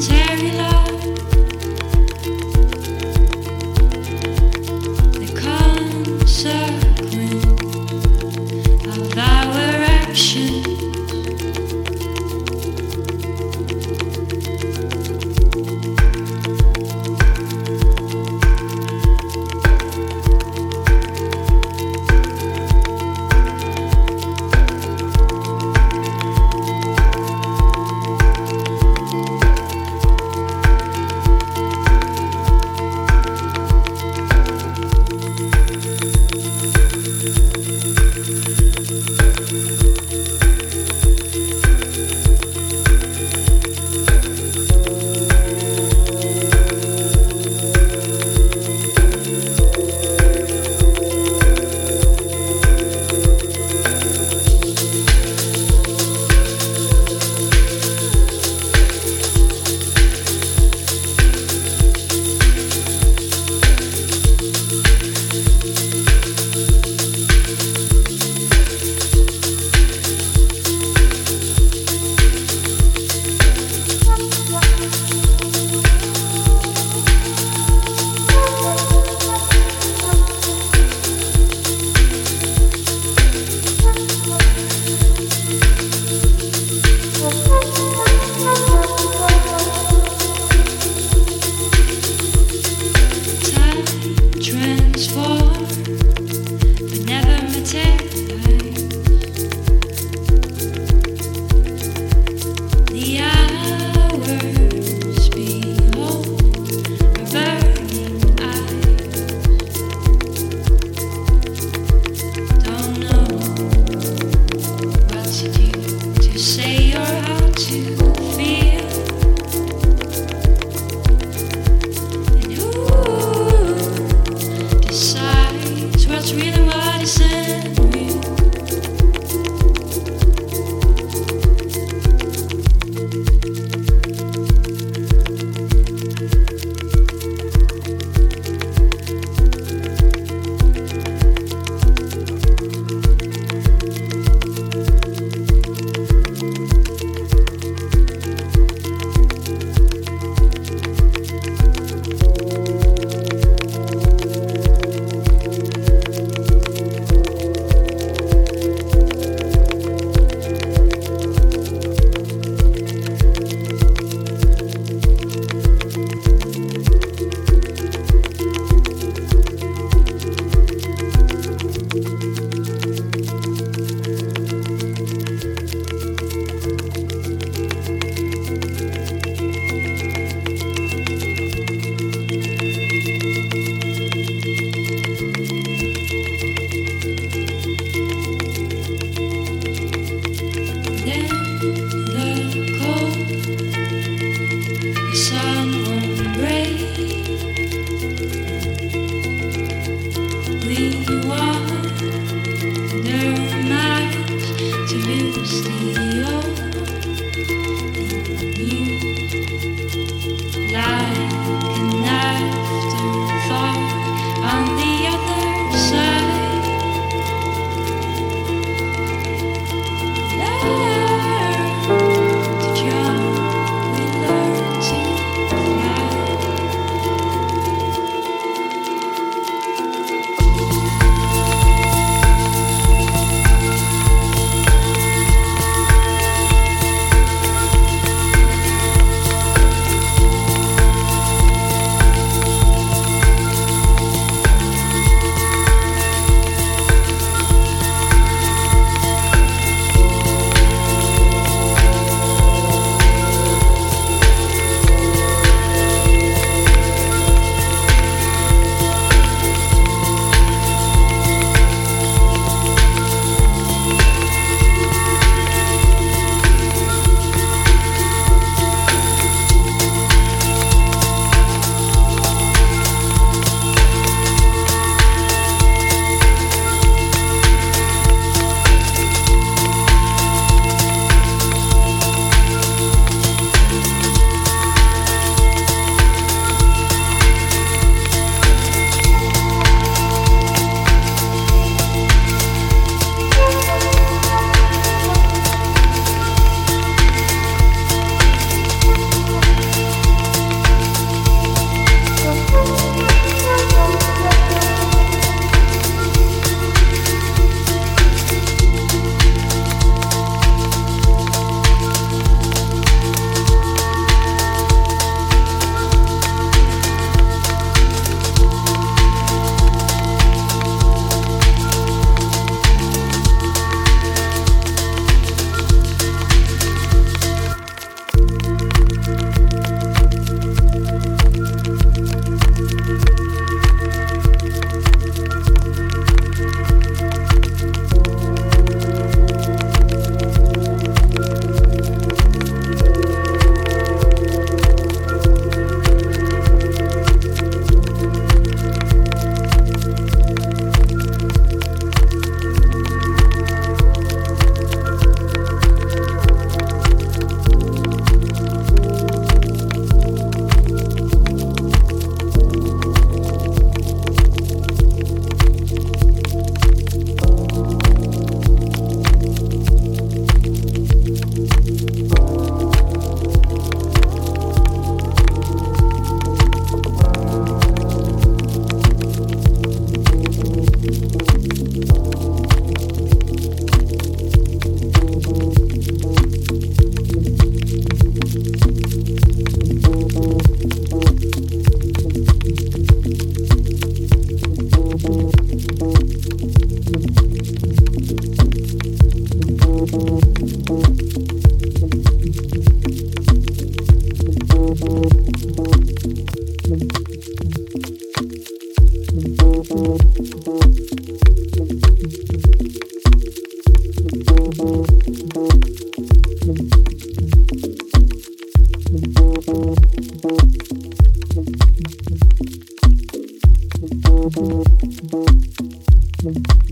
cherry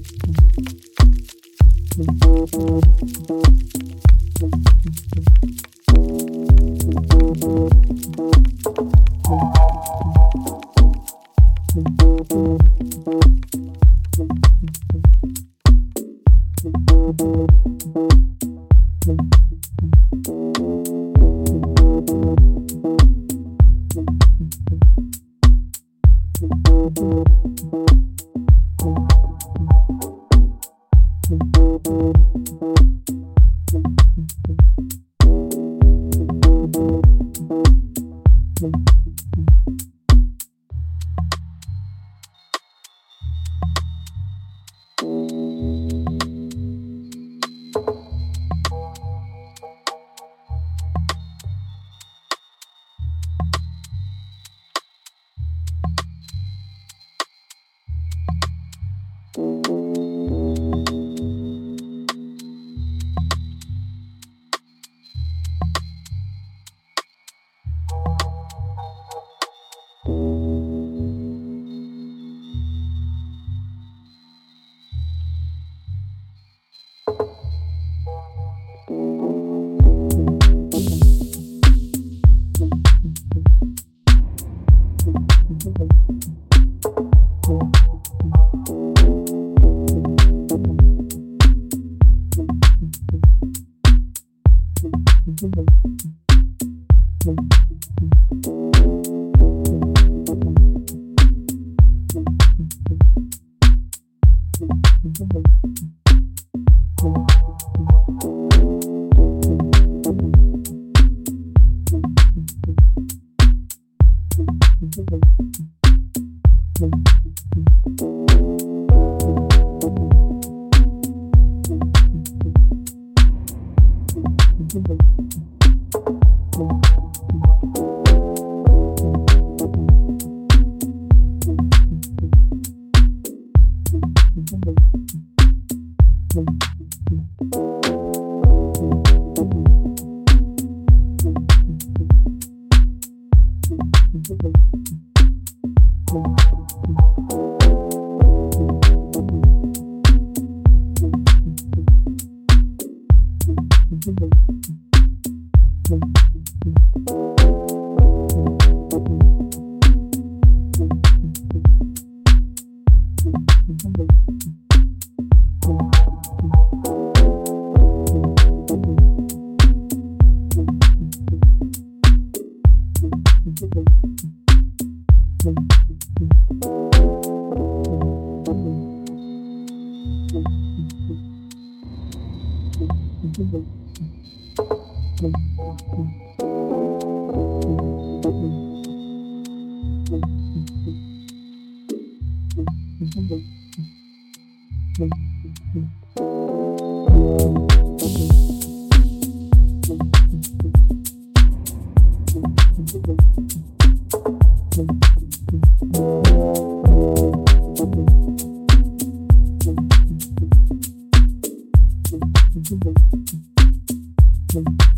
Thank you. Mm-hmm.